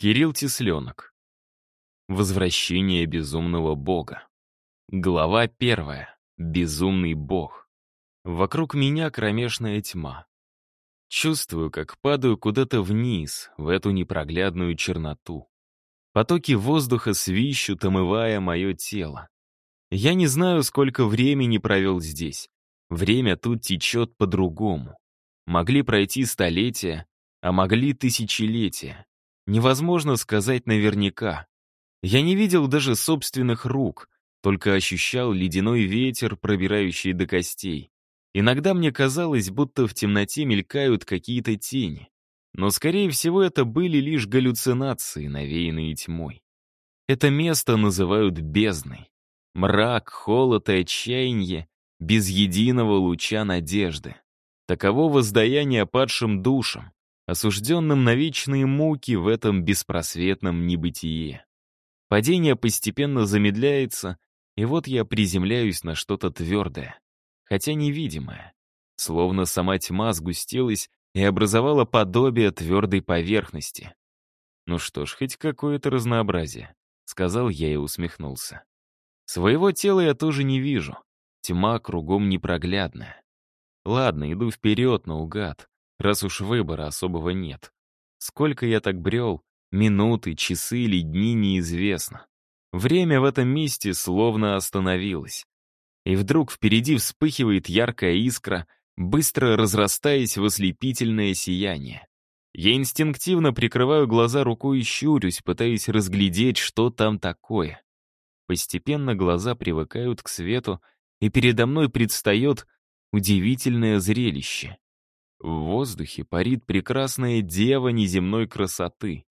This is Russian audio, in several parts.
Кирилл Тесленок. Возвращение безумного бога. Глава первая. Безумный бог. Вокруг меня кромешная тьма. Чувствую, как падаю куда-то вниз, в эту непроглядную черноту. Потоки воздуха свищут, омывая мое тело. Я не знаю, сколько времени провел здесь. Время тут течет по-другому. Могли пройти столетия, а могли тысячелетия. Невозможно сказать наверняка. Я не видел даже собственных рук, только ощущал ледяной ветер, пробирающий до костей. Иногда мне казалось, будто в темноте мелькают какие-то тени. Но, скорее всего, это были лишь галлюцинации, навеянные тьмой. Это место называют бездной. Мрак, холод и отчаяние, без единого луча надежды. Таково воздаяние падшим душам, осужденным на вечные муки в этом беспросветном небытие. Падение постепенно замедляется, и вот я приземляюсь на что-то твердое, хотя невидимое. Словно сама тьма сгустилась и образовала подобие твердой поверхности. «Ну что ж, хоть какое-то разнообразие», — сказал я и усмехнулся. «Своего тела я тоже не вижу. Тьма кругом непроглядная. Ладно, иду вперед наугад раз уж выбора особого нет. Сколько я так брел, минуты, часы или дни неизвестно. Время в этом месте словно остановилось. И вдруг впереди вспыхивает яркая искра, быстро разрастаясь в ослепительное сияние. Я инстинктивно прикрываю глаза рукой и щурюсь, пытаясь разглядеть, что там такое. Постепенно глаза привыкают к свету, и передо мной предстает удивительное зрелище. В воздухе парит прекрасная дева неземной красоты.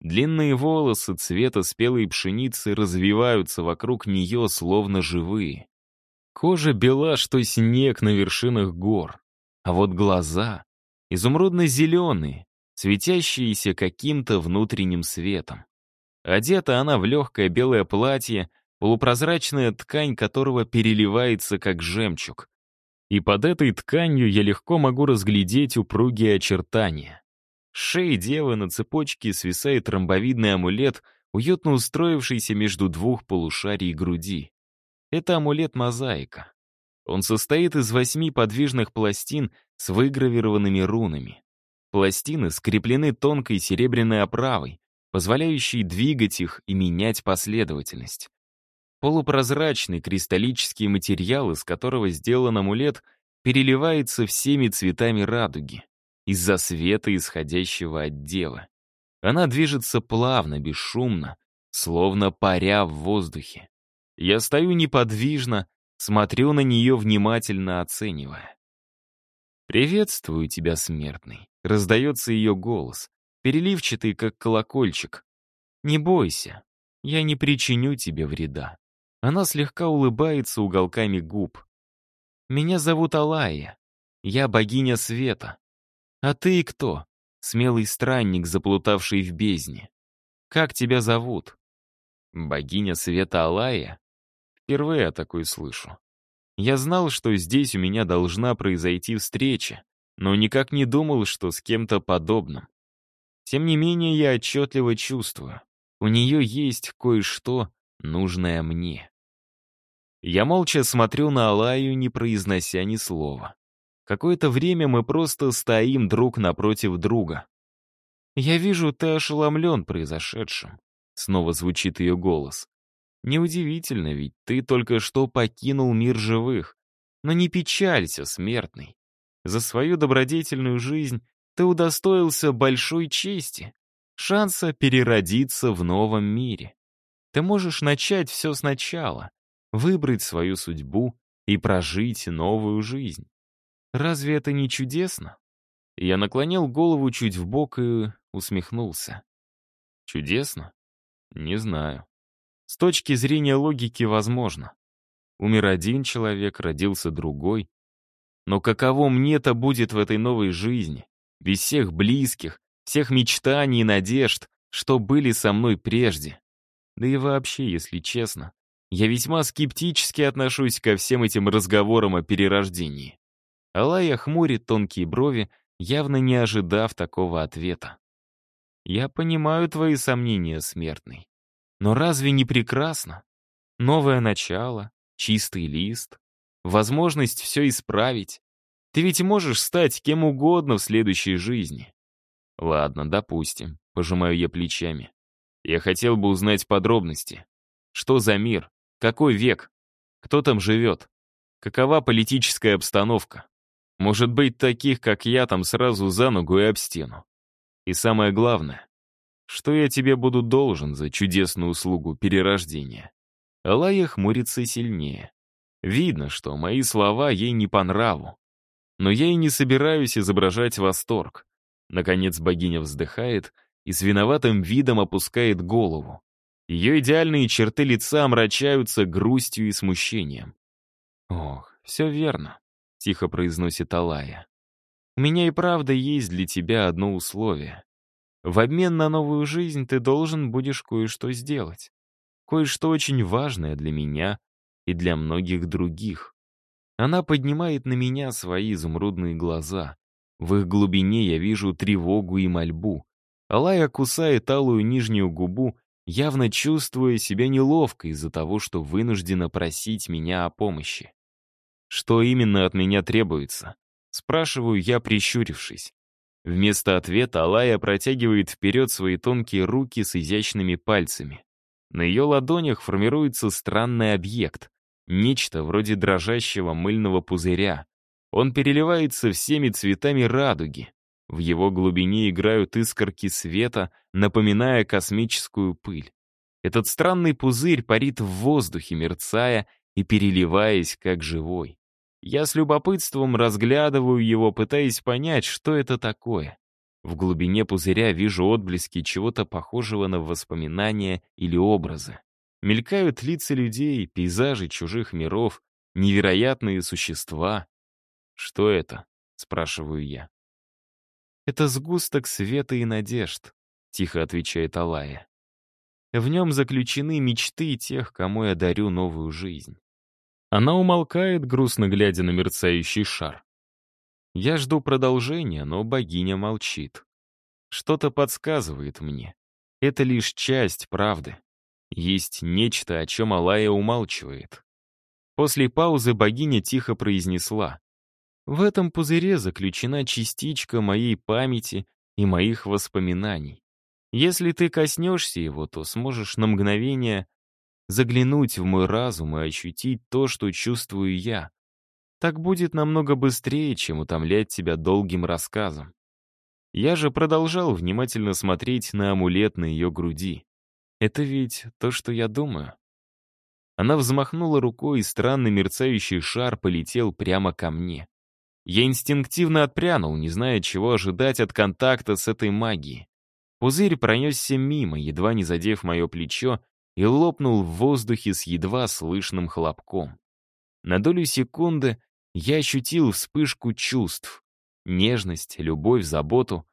Длинные волосы цвета спелой пшеницы развиваются вокруг нее, словно живые. Кожа бела, что снег на вершинах гор. А вот глаза изумрудно-зеленые, светящиеся каким-то внутренним светом. Одета она в легкое белое платье, полупрозрачная ткань которого переливается, как жемчуг и под этой тканью я легко могу разглядеть упругие очертания. С шеи девы на цепочке свисает ромбовидный амулет, уютно устроившийся между двух полушарий груди. Это амулет-мозаика. Он состоит из восьми подвижных пластин с выгравированными рунами. Пластины скреплены тонкой серебряной оправой, позволяющей двигать их и менять последовательность. Полупрозрачный кристаллический материал, из которого сделан амулет, переливается всеми цветами радуги из-за света, исходящего от девы. Она движется плавно, бесшумно, словно паря в воздухе. Я стою неподвижно, смотрю на нее, внимательно оценивая. «Приветствую тебя, смертный», — раздается ее голос, переливчатый, как колокольчик. «Не бойся, я не причиню тебе вреда». Она слегка улыбается уголками губ. «Меня зовут Алая. Я богиня света. А ты кто? Смелый странник, заплутавший в бездне. Как тебя зовут?» «Богиня света Алая?» Впервые я такой слышу. Я знал, что здесь у меня должна произойти встреча, но никак не думал, что с кем-то подобным. Тем не менее, я отчетливо чувствую, у нее есть кое-что, нужное мне. Я молча смотрю на Алаю, не произнося ни слова. Какое-то время мы просто стоим друг напротив друга. «Я вижу, ты ошеломлен произошедшим», — снова звучит ее голос. «Неудивительно, ведь ты только что покинул мир живых. Но не печалься, смертный. За свою добродетельную жизнь ты удостоился большой чести, шанса переродиться в новом мире. Ты можешь начать все сначала, выбрать свою судьбу и прожить новую жизнь. Разве это не чудесно? Я наклонил голову чуть в бок и усмехнулся. Чудесно? Не знаю. С точки зрения логики возможно. Умер один человек, родился другой. Но каково мне-то будет в этой новой жизни? Без всех близких, всех мечтаний и надежд, что были со мной прежде. Да и вообще, если честно, я весьма скептически отношусь ко всем этим разговорам о перерождении. Алая хмурит тонкие брови, явно не ожидав такого ответа. Я понимаю твои сомнения, смертный. Но разве не прекрасно? Новое начало, чистый лист, возможность все исправить. Ты ведь можешь стать кем угодно в следующей жизни. Ладно, допустим, пожимаю я плечами. Я хотел бы узнать подробности. Что за мир? Какой век? Кто там живет? Какова политическая обстановка? Может быть, таких, как я, там сразу за ногу и об стену. И самое главное, что я тебе буду должен за чудесную услугу перерождения? Алая хмурится сильнее. Видно, что мои слова ей не по нраву. Но я и не собираюсь изображать восторг. Наконец богиня вздыхает и с виноватым видом опускает голову. Ее идеальные черты лица омрачаются грустью и смущением. «Ох, все верно», — тихо произносит Алая. «У меня и правда есть для тебя одно условие. В обмен на новую жизнь ты должен будешь кое-что сделать. Кое-что очень важное для меня и для многих других. Она поднимает на меня свои изумрудные глаза. В их глубине я вижу тревогу и мольбу. Алая кусает алую нижнюю губу, явно чувствуя себя неловко из-за того, что вынуждена просить меня о помощи. Что именно от меня требуется? Спрашиваю я, прищурившись. Вместо ответа Алая протягивает вперед свои тонкие руки с изящными пальцами. На ее ладонях формируется странный объект, нечто вроде дрожащего мыльного пузыря. Он переливается всеми цветами радуги. В его глубине играют искорки света, напоминая космическую пыль. Этот странный пузырь парит в воздухе, мерцая и переливаясь, как живой. Я с любопытством разглядываю его, пытаясь понять, что это такое. В глубине пузыря вижу отблески чего-то похожего на воспоминания или образы. Мелькают лица людей, пейзажи чужих миров, невероятные существа. «Что это?» — спрашиваю я. «Это сгусток света и надежд», — тихо отвечает Алая. «В нем заключены мечты тех, кому я дарю новую жизнь». Она умолкает, грустно глядя на мерцающий шар. Я жду продолжения, но богиня молчит. Что-то подсказывает мне. Это лишь часть правды. Есть нечто, о чем Алая умалчивает. После паузы богиня тихо произнесла. «В этом пузыре заключена частичка моей памяти и моих воспоминаний. Если ты коснешься его, то сможешь на мгновение заглянуть в мой разум и ощутить то, что чувствую я. Так будет намного быстрее, чем утомлять тебя долгим рассказом. Я же продолжал внимательно смотреть на амулет на ее груди. Это ведь то, что я думаю. Она взмахнула рукой, и странный мерцающий шар полетел прямо ко мне. Я инстинктивно отпрянул, не зная, чего ожидать от контакта с этой магией. Пузырь пронесся мимо, едва не задев мое плечо, и лопнул в воздухе с едва слышным хлопком. На долю секунды я ощутил вспышку чувств. Нежность, любовь, заботу.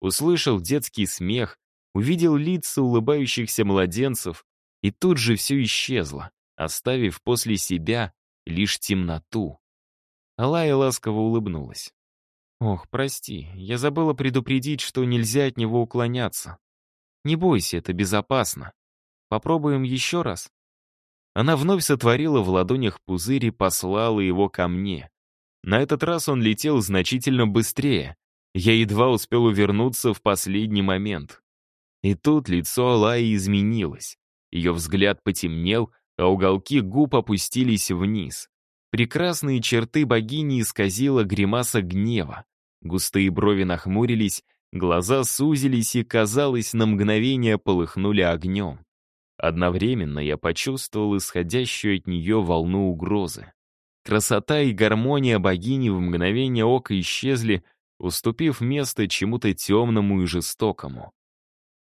Услышал детский смех, увидел лица улыбающихся младенцев, и тут же все исчезло, оставив после себя лишь темноту. Алая ласково улыбнулась. «Ох, прости, я забыла предупредить, что нельзя от него уклоняться. Не бойся, это безопасно. Попробуем еще раз?» Она вновь сотворила в ладонях пузырь и послала его ко мне. На этот раз он летел значительно быстрее. Я едва успел увернуться в последний момент. И тут лицо Алаи изменилось. Ее взгляд потемнел, а уголки губ опустились вниз. Прекрасные черты богини исказила гримаса гнева. Густые брови нахмурились, глаза сузились и, казалось, на мгновение полыхнули огнем. Одновременно я почувствовал исходящую от нее волну угрозы. Красота и гармония богини в мгновение ока исчезли, уступив место чему-то темному и жестокому.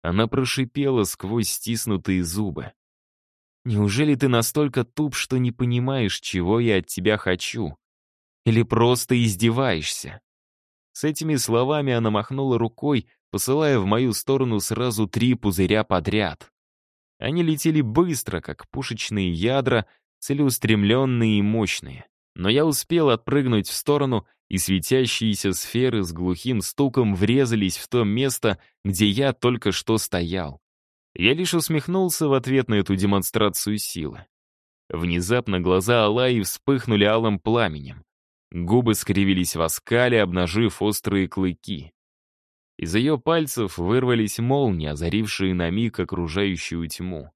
Она прошипела сквозь стиснутые зубы. «Неужели ты настолько туп, что не понимаешь, чего я от тебя хочу? Или просто издеваешься?» С этими словами она махнула рукой, посылая в мою сторону сразу три пузыря подряд. Они летели быстро, как пушечные ядра, целеустремленные и мощные. Но я успел отпрыгнуть в сторону, и светящиеся сферы с глухим стуком врезались в то место, где я только что стоял. Я лишь усмехнулся в ответ на эту демонстрацию силы. Внезапно глаза Алаи вспыхнули алым пламенем. Губы скривились в оскале, обнажив острые клыки. Из ее пальцев вырвались молнии, озарившие на миг окружающую тьму.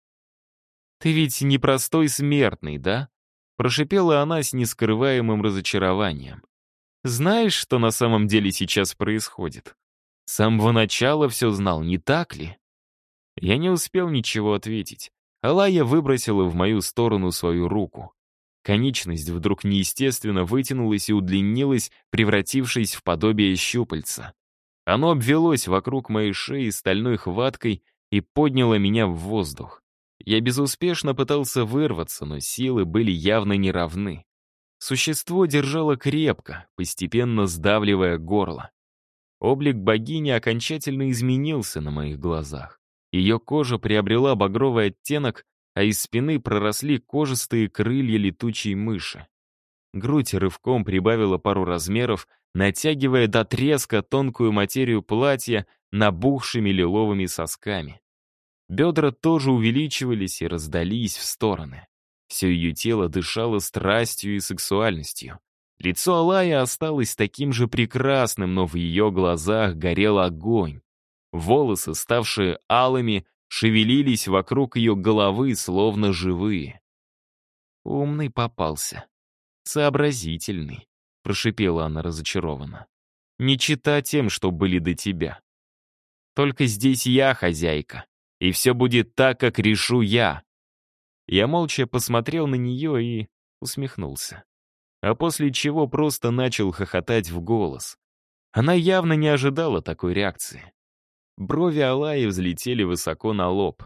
«Ты ведь не простой смертный, да?» Прошипела она с нескрываемым разочарованием. «Знаешь, что на самом деле сейчас происходит? С самого начала все знал, не так ли?» Я не успел ничего ответить. Алая выбросила в мою сторону свою руку. Конечность вдруг неестественно вытянулась и удлинилась, превратившись в подобие щупальца. Оно обвелось вокруг моей шеи стальной хваткой и подняло меня в воздух. Я безуспешно пытался вырваться, но силы были явно неравны. Существо держало крепко, постепенно сдавливая горло. Облик богини окончательно изменился на моих глазах. Ее кожа приобрела багровый оттенок, а из спины проросли кожистые крылья летучей мыши. Грудь рывком прибавила пару размеров, натягивая до треска тонкую материю платья набухшими лиловыми сосками. Бедра тоже увеличивались и раздались в стороны. Все ее тело дышало страстью и сексуальностью. Лицо Алая осталось таким же прекрасным, но в ее глазах горел огонь. Волосы, ставшие алыми, шевелились вокруг ее головы, словно живые. «Умный попался. Сообразительный», — прошипела она разочарованно. «Не чита тем, что были до тебя. Только здесь я хозяйка, и все будет так, как решу я». Я молча посмотрел на нее и усмехнулся. А после чего просто начал хохотать в голос. Она явно не ожидала такой реакции. Брови Алаи взлетели высоко на лоб.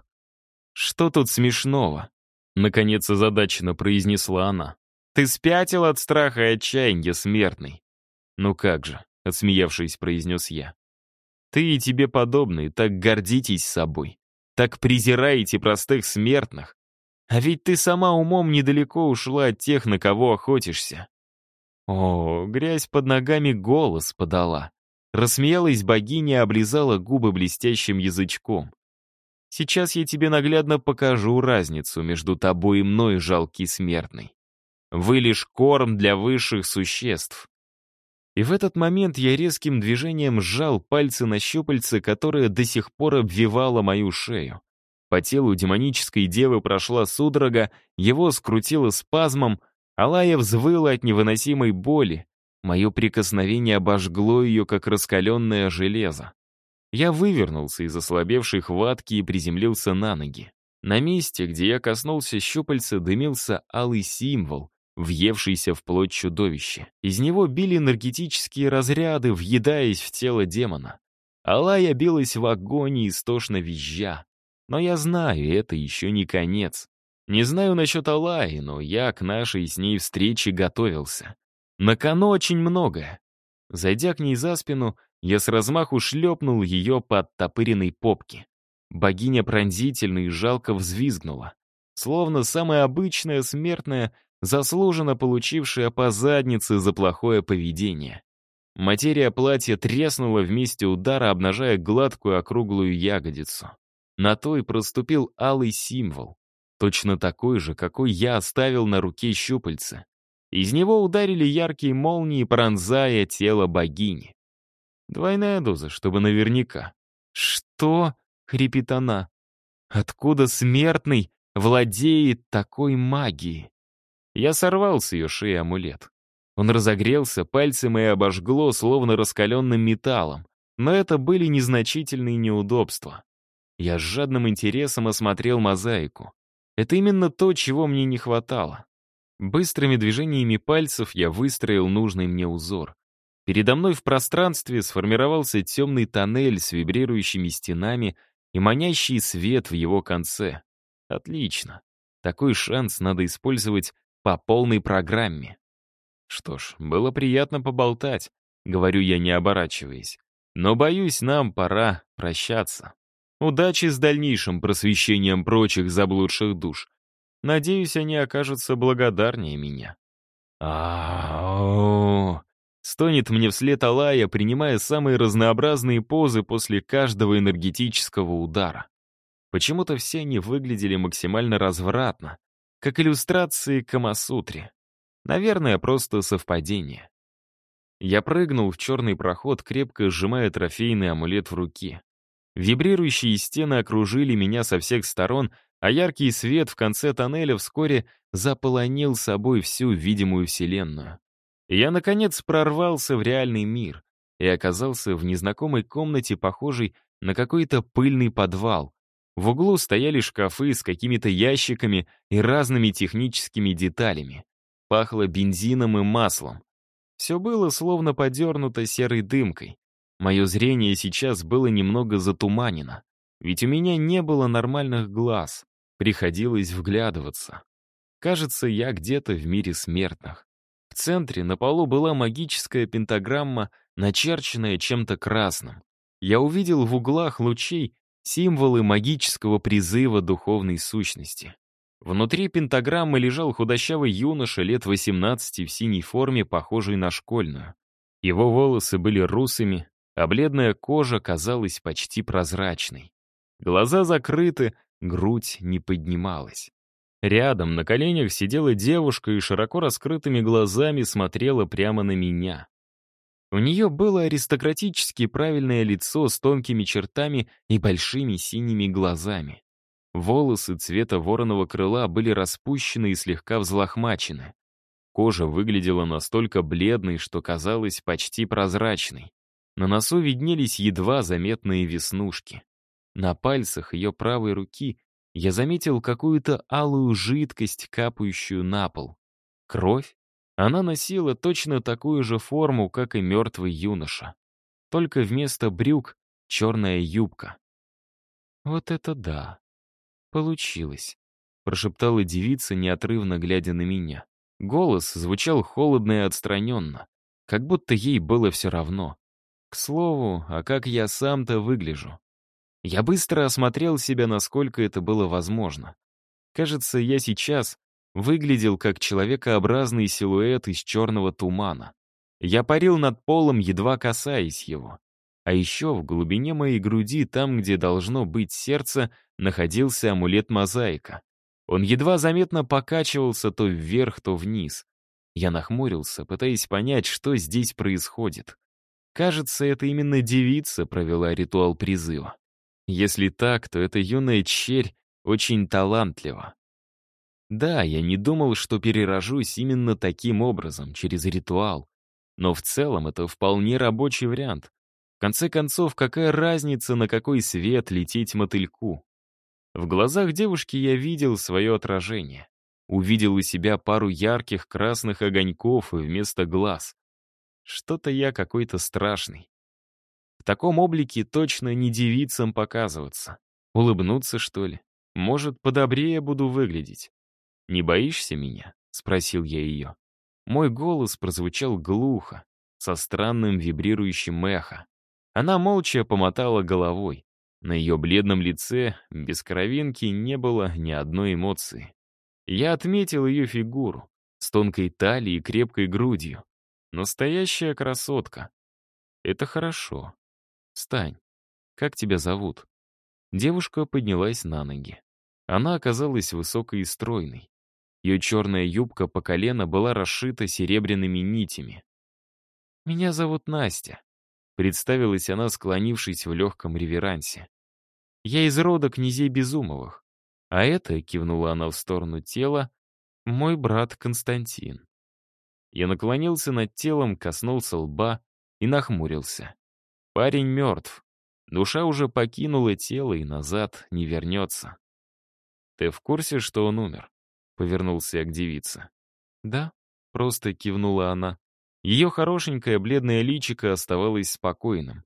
«Что тут смешного?» Наконец озадаченно произнесла она. «Ты спятил от страха и отчаяния, смертный». «Ну как же», — отсмеявшись, произнес я. «Ты и тебе подобные так гордитесь собой, так презираете простых смертных. А ведь ты сама умом недалеко ушла от тех, на кого охотишься». О, грязь под ногами голос подала. Рассмеялась богиня облизала губы блестящим язычком. «Сейчас я тебе наглядно покажу разницу между тобой и мной, жалкий смертный. Вы лишь корм для высших существ». И в этот момент я резким движением сжал пальцы на щупальце, которое до сих пор обвивало мою шею. По телу демонической девы прошла судорога, его скрутило спазмом, Алая взвыла от невыносимой боли, Мое прикосновение обожгло ее, как раскаленное железо. Я вывернулся из ослабевшей хватки и приземлился на ноги. На месте, где я коснулся щупальца, дымился алый символ, въевшийся в плоть чудовища. Из него били энергетические разряды, въедаясь в тело демона. Алая билась в агонии, истошно визжа. Но я знаю, это еще не конец. Не знаю насчет Алаи, но я к нашей с ней встрече готовился. На кону очень многое. Зайдя к ней за спину, я с размаху шлепнул ее по оттопыренной попке. Богиня пронзительно и жалко взвизгнула. Словно самая обычная смертная, заслуженно получившая по заднице за плохое поведение. Материя платья треснула вместе удара, обнажая гладкую округлую ягодицу. На той проступил алый символ, точно такой же, какой я оставил на руке щупальца. Из него ударили яркие молнии, пронзая тело богини. Двойная доза, чтобы наверняка. «Что?» — хрипит она. «Откуда смертный владеет такой магией?» Я сорвал с ее шеи амулет. Он разогрелся, пальцы мои обожгло, словно раскаленным металлом. Но это были незначительные неудобства. Я с жадным интересом осмотрел мозаику. Это именно то, чего мне не хватало. Быстрыми движениями пальцев я выстроил нужный мне узор. Передо мной в пространстве сформировался темный тоннель с вибрирующими стенами и манящий свет в его конце. Отлично. Такой шанс надо использовать по полной программе. Что ж, было приятно поболтать, говорю я, не оборачиваясь. Но, боюсь, нам пора прощаться. Удачи с дальнейшим просвещением прочих заблудших душ. Надеюсь, они окажутся благодарнее меня. Ау! Стонет мне вслед Алая, принимая самые разнообразные позы после каждого энергетического удара. Почему-то все они выглядели максимально развратно, как иллюстрации к Камасутре. Наверное, просто совпадение. Я прыгнул в черный проход, крепко сжимая трофейный амулет в руке. Вибрирующие стены окружили меня со всех сторон, а яркий свет в конце тоннеля вскоре заполонил собой всю видимую вселенную. Я, наконец, прорвался в реальный мир и оказался в незнакомой комнате, похожей на какой-то пыльный подвал. В углу стояли шкафы с какими-то ящиками и разными техническими деталями. Пахло бензином и маслом. Все было словно подернуто серой дымкой. Мое зрение сейчас было немного затуманено, ведь у меня не было нормальных глаз. Приходилось вглядываться. Кажется, я где-то в мире смертных. В центре на полу была магическая пентаграмма, начерченная чем-то красным. Я увидел в углах лучей символы магического призыва духовной сущности. Внутри пентаграммы лежал худощавый юноша лет 18 в синей форме, похожей на школьную. Его волосы были русыми, а бледная кожа казалась почти прозрачной. Глаза закрыты, грудь не поднималась. Рядом на коленях сидела девушка и широко раскрытыми глазами смотрела прямо на меня. У нее было аристократически правильное лицо с тонкими чертами и большими синими глазами. Волосы цвета вороного крыла были распущены и слегка взлохмачены. Кожа выглядела настолько бледной, что казалась почти прозрачной. На носу виднелись едва заметные веснушки. На пальцах ее правой руки я заметил какую-то алую жидкость, капающую на пол. Кровь? Она носила точно такую же форму, как и мертвый юноша. Только вместо брюк — черная юбка. «Вот это да! Получилось!» — прошептала девица, неотрывно глядя на меня. Голос звучал холодно и отстраненно, как будто ей было все равно. К слову, а как я сам-то выгляжу? Я быстро осмотрел себя, насколько это было возможно. Кажется, я сейчас выглядел как человекообразный силуэт из черного тумана. Я парил над полом, едва касаясь его. А еще в глубине моей груди, там, где должно быть сердце, находился амулет-мозаика. Он едва заметно покачивался то вверх, то вниз. Я нахмурился, пытаясь понять, что здесь происходит. Кажется, это именно девица провела ритуал призыва. Если так, то эта юная черь очень талантлива. Да, я не думал, что перерожусь именно таким образом, через ритуал. Но в целом это вполне рабочий вариант. В конце концов, какая разница, на какой свет лететь мотыльку? В глазах девушки я видел свое отражение. Увидел у себя пару ярких красных огоньков вместо глаз. Что-то я какой-то страшный. В таком облике точно не девицам показываться. Улыбнуться, что ли? Может, подобрее буду выглядеть. «Не боишься меня?» — спросил я ее. Мой голос прозвучал глухо, со странным вибрирующим эхо. Она молча помотала головой. На ее бледном лице, без кровинки, не было ни одной эмоции. Я отметил ее фигуру, с тонкой талией и крепкой грудью. Настоящая красотка. Это хорошо. «Встань. Как тебя зовут?» Девушка поднялась на ноги. Она оказалась высокой и стройной. Ее черная юбка по колено была расшита серебряными нитями. «Меня зовут Настя», — представилась она, склонившись в легком реверансе. «Я из рода князей Безумовых, а это, — кивнула она в сторону тела, — мой брат Константин». Я наклонился над телом, коснулся лба и нахмурился. Парень мертв. Душа уже покинула тело и назад не вернется. «Ты в курсе, что он умер?» — повернулся я к девице. «Да», — просто кивнула она. Ее хорошенькое бледное личико оставалось спокойным.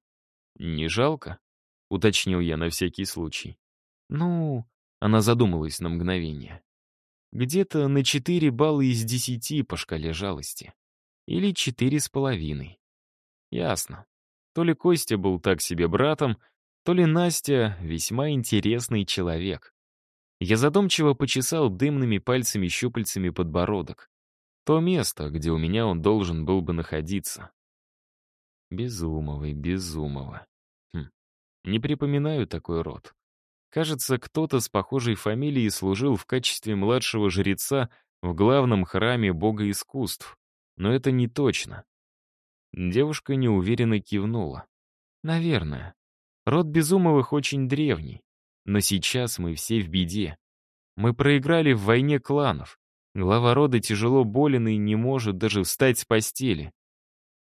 «Не жалко?» — уточнил я на всякий случай. «Ну...» — она задумалась на мгновение. «Где-то на четыре балла из десяти по шкале жалости. Или четыре с половиной. Ясно. То ли Костя был так себе братом, то ли Настя — весьма интересный человек. Я задумчиво почесал дымными пальцами-щупальцами подбородок. то место, где у меня он должен был бы находиться. Безумовый, Безумова. Хм. Не припоминаю такой род. Кажется, кто-то с похожей фамилией служил в качестве младшего жреца в главном храме бога искусств, но это не точно. Девушка неуверенно кивнула. Наверное. Род Безумовых очень древний, но сейчас мы все в беде. Мы проиграли в войне кланов. Глава рода тяжело болен и не может даже встать с постели.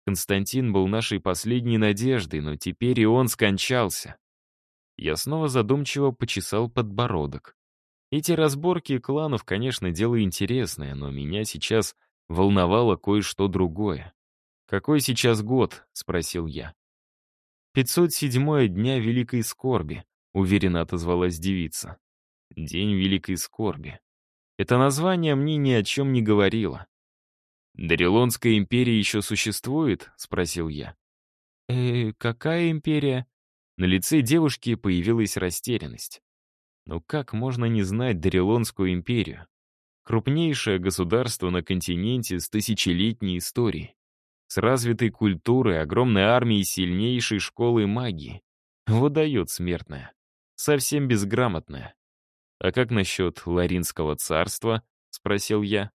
Константин был нашей последней надеждой, но теперь и он скончался. Я снова задумчиво почесал подбородок. Эти разборки кланов, конечно, дело интересное, но меня сейчас волновало кое-что другое. «Какой сейчас год?» — спросил я. «507 дня Великой Скорби», — уверенно отозвалась девица. «День Великой Скорби». Это название мне ни о чем не говорило. «Дарилонская империя еще существует?» — спросил я. «Э, какая империя?» На лице девушки появилась растерянность. Но как можно не знать Дарилонскую империю? Крупнейшее государство на континенте с тысячелетней историей. С развитой культурой, огромной армией и сильнейшей школой магии. Вот дает смертная. Совсем безграмотная. «А как насчет Ларинского царства?» — спросил я.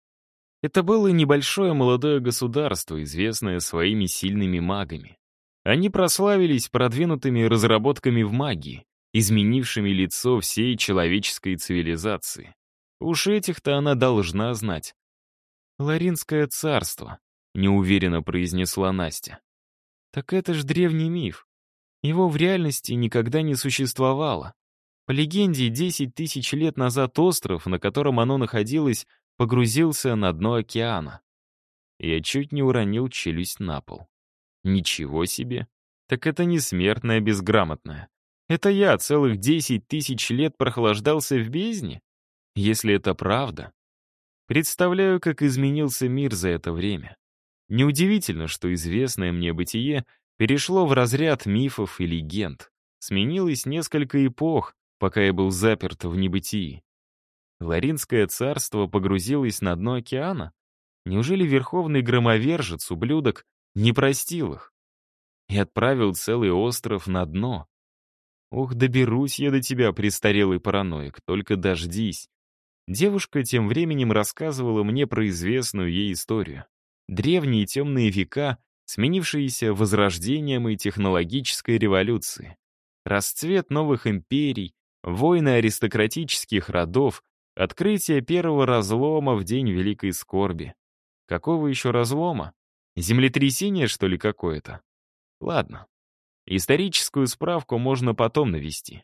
Это было небольшое молодое государство, известное своими сильными магами. Они прославились продвинутыми разработками в магии, изменившими лицо всей человеческой цивилизации. Уж этих-то она должна знать. «Ларинское царство», — неуверенно произнесла Настя. «Так это ж древний миф. Его в реальности никогда не существовало. По легенде, 10 тысяч лет назад остров, на котором оно находилось, погрузился на дно океана. Я чуть не уронил челюсть на пол. Ничего себе. Так это не смертная безграмотная. Это я целых десять тысяч лет прохлаждался в бездне? Если это правда. Представляю, как изменился мир за это время. Неудивительно, что известное мне бытие перешло в разряд мифов и легенд. Сменилось несколько эпох, пока я был заперт в небытии. Ларинское царство погрузилось на дно океана? Неужели верховный громовержец, ублюдок, не простил их и отправил целый остров на дно. Ух, доберусь я до тебя, престарелый параноик, только дождись. Девушка тем временем рассказывала мне про известную ей историю. Древние темные века, сменившиеся возрождением и технологической революцией. Расцвет новых империй, войны аристократических родов, открытие первого разлома в день Великой Скорби. Какого еще разлома? Землетрясение, что ли, какое-то? Ладно. Историческую справку можно потом навести.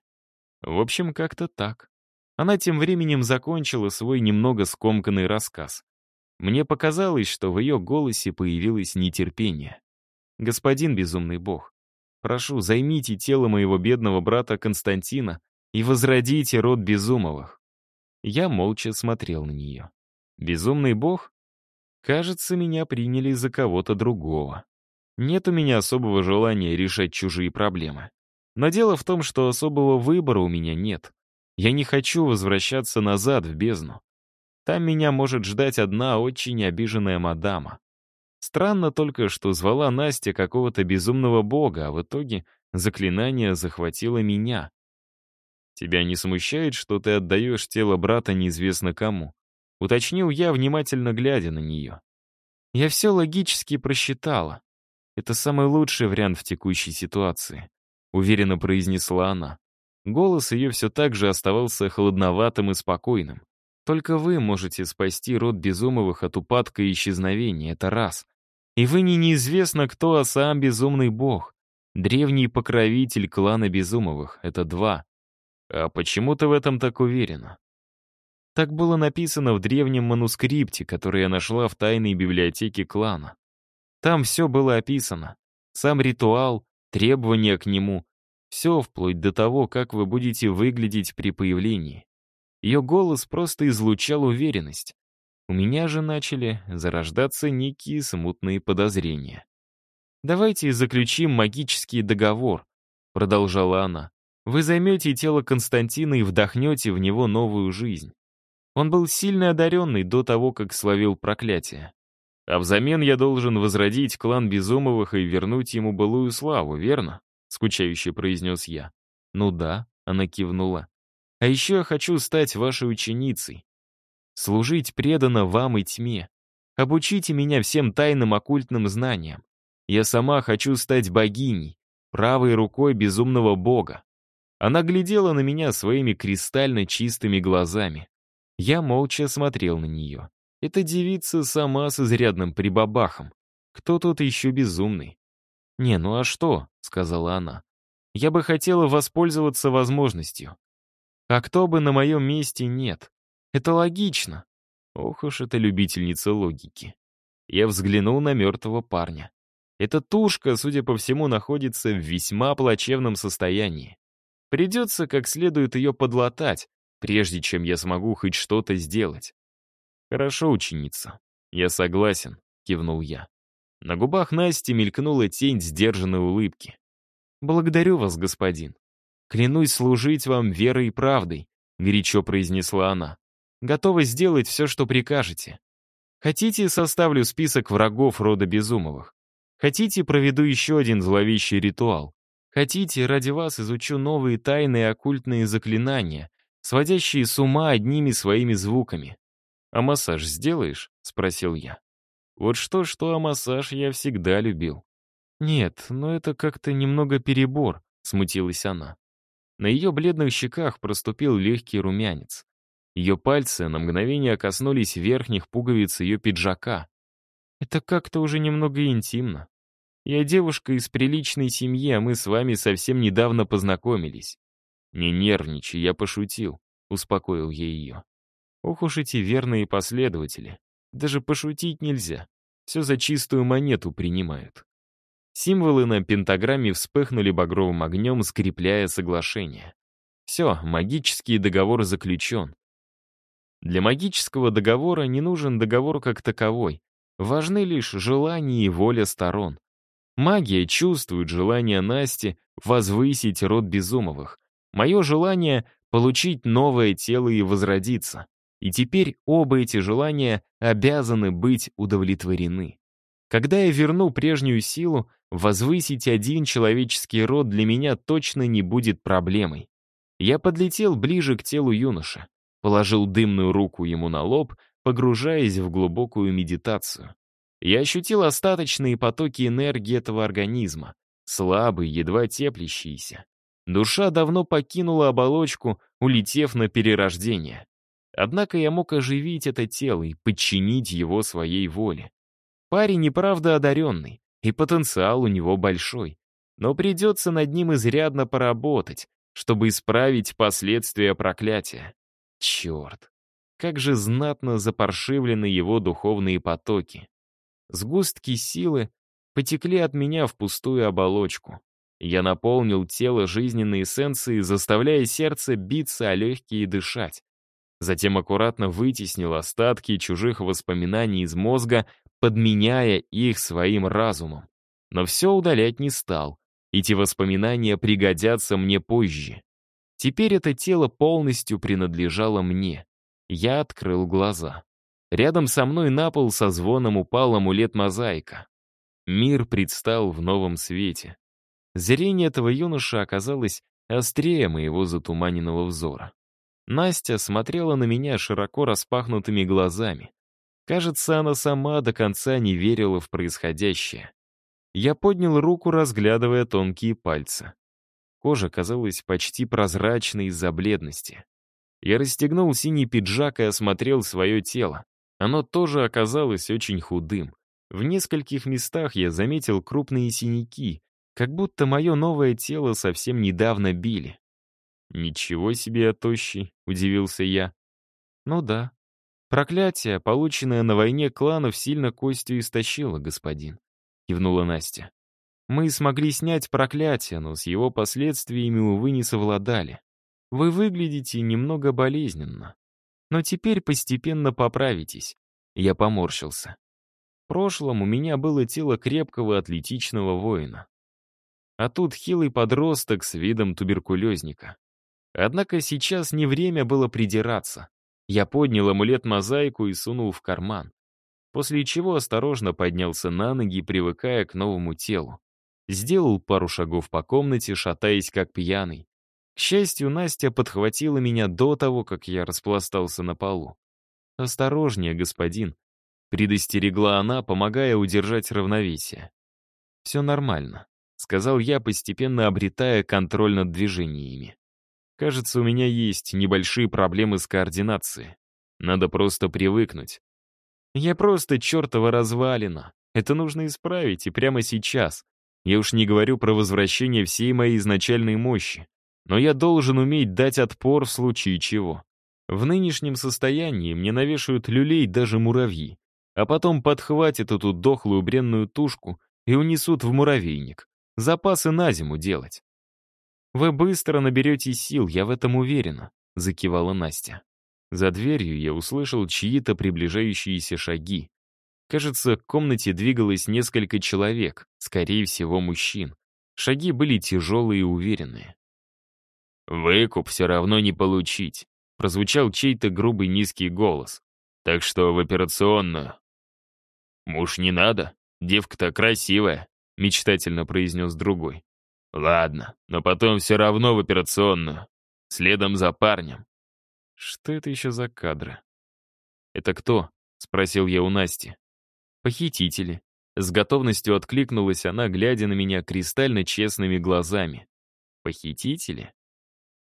В общем, как-то так. Она тем временем закончила свой немного скомканный рассказ. Мне показалось, что в ее голосе появилось нетерпение. «Господин безумный бог, прошу, займите тело моего бедного брата Константина и возродите род Безумовых». Я молча смотрел на нее. «Безумный бог? Кажется, меня приняли за кого-то другого. Нет у меня особого желания решать чужие проблемы. Но дело в том, что особого выбора у меня нет. Я не хочу возвращаться назад в бездну. Там меня может ждать одна очень обиженная мадама. Странно только, что звала Настя какого-то безумного бога, а в итоге заклинание захватило меня. Тебя не смущает, что ты отдаешь тело брата неизвестно кому? Уточнил я, внимательно глядя на нее. Я все логически просчитала. Это самый лучший вариант в текущей ситуации, уверенно произнесла она. Голос ее все так же оставался холодноватым и спокойным. Только вы можете спасти род Безумовых от упадка и исчезновения, это раз. И вы не неизвестно кто, а сам безумный бог. Древний покровитель клана Безумовых, это два. А почему ты в этом так уверена? Так было написано в древнем манускрипте, который я нашла в тайной библиотеке клана. Там все было описано. Сам ритуал, требования к нему. Все вплоть до того, как вы будете выглядеть при появлении. Ее голос просто излучал уверенность. У меня же начали зарождаться некие смутные подозрения. «Давайте заключим магический договор», — продолжала она. «Вы займете тело Константина и вдохнете в него новую жизнь. Он был сильно одаренный до того, как словил проклятие. А взамен я должен возродить клан Безумовых и вернуть ему былую славу, верно? Скучающе произнес я. Ну да, она кивнула. А еще я хочу стать вашей ученицей. Служить преданно вам и тьме. Обучите меня всем тайным оккультным знаниям. Я сама хочу стать богиней, правой рукой безумного бога. Она глядела на меня своими кристально чистыми глазами. Я молча смотрел на нее. Эта девица сама с изрядным прибабахом. Кто тут еще безумный? «Не, ну а что?» — сказала она. «Я бы хотела воспользоваться возможностью. А кто бы на моем месте нет? Это логично». Ох уж эта любительница логики. Я взглянул на мертвого парня. Эта тушка, судя по всему, находится в весьма плачевном состоянии. Придется как следует ее подлатать, прежде чем я смогу хоть что-то сделать. «Хорошо, ученица. Я согласен», — кивнул я. На губах Насти мелькнула тень сдержанной улыбки. «Благодарю вас, господин. Клянусь служить вам верой и правдой», — горячо произнесла она. «Готова сделать все, что прикажете. Хотите, составлю список врагов рода Безумовых? Хотите, проведу еще один зловещий ритуал? Хотите, ради вас изучу новые тайные оккультные заклинания, сводящие с ума одними своими звуками? «А массаж сделаешь?» — спросил я. Вот что-что, а массаж я всегда любил. «Нет, но это как-то немного перебор», — смутилась она. На ее бледных щеках проступил легкий румянец. Ее пальцы на мгновение коснулись верхних пуговиц ее пиджака. «Это как-то уже немного интимно. Я девушка из приличной семьи, а мы с вами совсем недавно познакомились». «Не нервничай, я пошутил», — успокоил я ее. Ох уж эти верные последователи. Даже пошутить нельзя. Все за чистую монету принимают. Символы на пентаграмме вспыхнули багровым огнем, скрепляя соглашение. Все, магический договор заключен. Для магического договора не нужен договор как таковой. Важны лишь желание и воля сторон. Магия чувствует желание Насти возвысить род Безумовых. Мое желание — получить новое тело и возродиться. И теперь оба эти желания обязаны быть удовлетворены. Когда я верну прежнюю силу, возвысить один человеческий род для меня точно не будет проблемой. Я подлетел ближе к телу юноши, положил дымную руку ему на лоб, погружаясь в глубокую медитацию. Я ощутил остаточные потоки энергии этого организма, слабые, едва теплящиеся. Душа давно покинула оболочку, улетев на перерождение. Однако я мог оживить это тело и подчинить его своей воле. Парень неправда одаренный, и потенциал у него большой. Но придется над ним изрядно поработать, чтобы исправить последствия проклятия. Черт, как же знатно запаршивлены его духовные потоки. Сгустки силы потекли от меня в пустую оболочку. Я наполнил тело жизненной эссенцией, заставляя сердце биться, а легкие дышать. Затем аккуратно вытеснил остатки чужих воспоминаний из мозга, подменяя их своим разумом. Но все удалять не стал. Эти воспоминания пригодятся мне позже. Теперь это тело полностью принадлежало мне. Я открыл глаза. Рядом со мной на пол со звоном упал амулет-мозаика. Мир предстал в новом свете. Зрение этого юноша оказалось острее моего затуманенного взора. Настя смотрела на меня широко распахнутыми глазами. Кажется, она сама до конца не верила в происходящее. Я поднял руку, разглядывая тонкие пальцы. Кожа казалась почти прозрачной из-за бледности. Я расстегнул синий пиджак и осмотрел свое тело. Оно тоже оказалось очень худым. В нескольких местах я заметил крупные синяки, как будто мое новое тело совсем недавно били. «Ничего себе я тощий», — удивился я. «Ну да. Проклятие, полученное на войне кланов, сильно Костю истощило, господин», — кивнула Настя. «Мы смогли снять проклятие, но с его последствиями, увы, не совладали. Вы выглядите немного болезненно. Но теперь постепенно поправитесь». Я поморщился. В прошлом у меня было тело крепкого атлетичного воина. А тут хилый подросток с видом туберкулезника. Однако сейчас не время было придираться. Я поднял амулет-мозаику и сунул в карман. после чего осторожно поднялся на ноги, привыкая к новому телу. Сделал пару шагов по комнате, шатаясь как пьяный. К счастью, Настя подхватила меня до того, как я распластался на полу. «Осторожнее, господин», — предостерегла она, помогая удержать равновесие. «Все нормально», — сказал я, постепенно обретая контроль над движениями. «Кажется, у меня есть небольшие проблемы с координацией. Надо просто привыкнуть. Я просто чертова развалина. Это нужно исправить, и прямо сейчас. Я уж не говорю про возвращение всей моей изначальной мощи. Но я должен уметь дать отпор в случае чего. В нынешнем состоянии мне навешают люлей даже муравьи, а потом подхватят эту дохлую бренную тушку и унесут в муравейник. Запасы на зиму делать. «Вы быстро наберете сил, я в этом уверена», — закивала Настя. За дверью я услышал чьи-то приближающиеся шаги. Кажется, к комнате двигалось несколько человек, скорее всего, мужчин. Шаги были тяжелые и уверенные. «Выкуп все равно не получить», прозвучал чей-то грубый низкий голос. «Так что в операционную». «Муж не надо, девка-то красивая», — мечтательно произнес другой. «Ладно, но потом все равно в операционную. Следом за парнем». «Что это еще за кадры?» «Это кто?» — спросил я у Насти. «Похитители». С готовностью откликнулась она, глядя на меня кристально честными глазами. «Похитители?»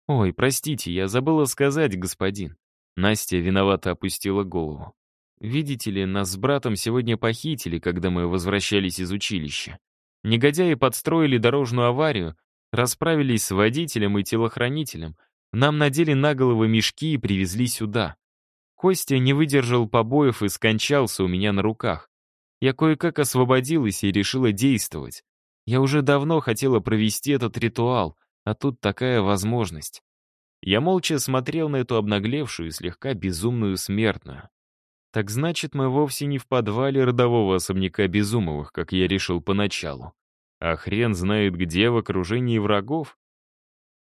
«Ой, простите, я забыла сказать, господин». Настя виновато опустила голову. «Видите ли, нас с братом сегодня похитили, когда мы возвращались из училища. Негодяи подстроили дорожную аварию, расправились с водителем и телохранителем, нам надели на головы мешки и привезли сюда. Костя не выдержал побоев и скончался у меня на руках. Я кое-как освободилась и решила действовать. Я уже давно хотела провести этот ритуал, а тут такая возможность. Я молча смотрел на эту обнаглевшую, слегка безумную смертную. Так значит, мы вовсе не в подвале родового особняка Безумовых, как я решил поначалу. А хрен знает где в окружении врагов.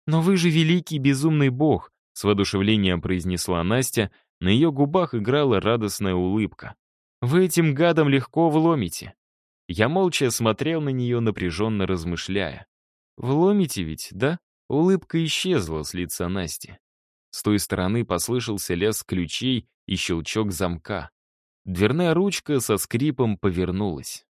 «Но вы же великий безумный бог», — с воодушевлением произнесла Настя, на ее губах играла радостная улыбка. «Вы этим гадом легко вломите». Я молча смотрел на нее, напряженно размышляя. «Вломите ведь, да?» Улыбка исчезла с лица Насти. С той стороны послышался лязг ключей и щелчок замка. Дверная ручка со скрипом повернулась.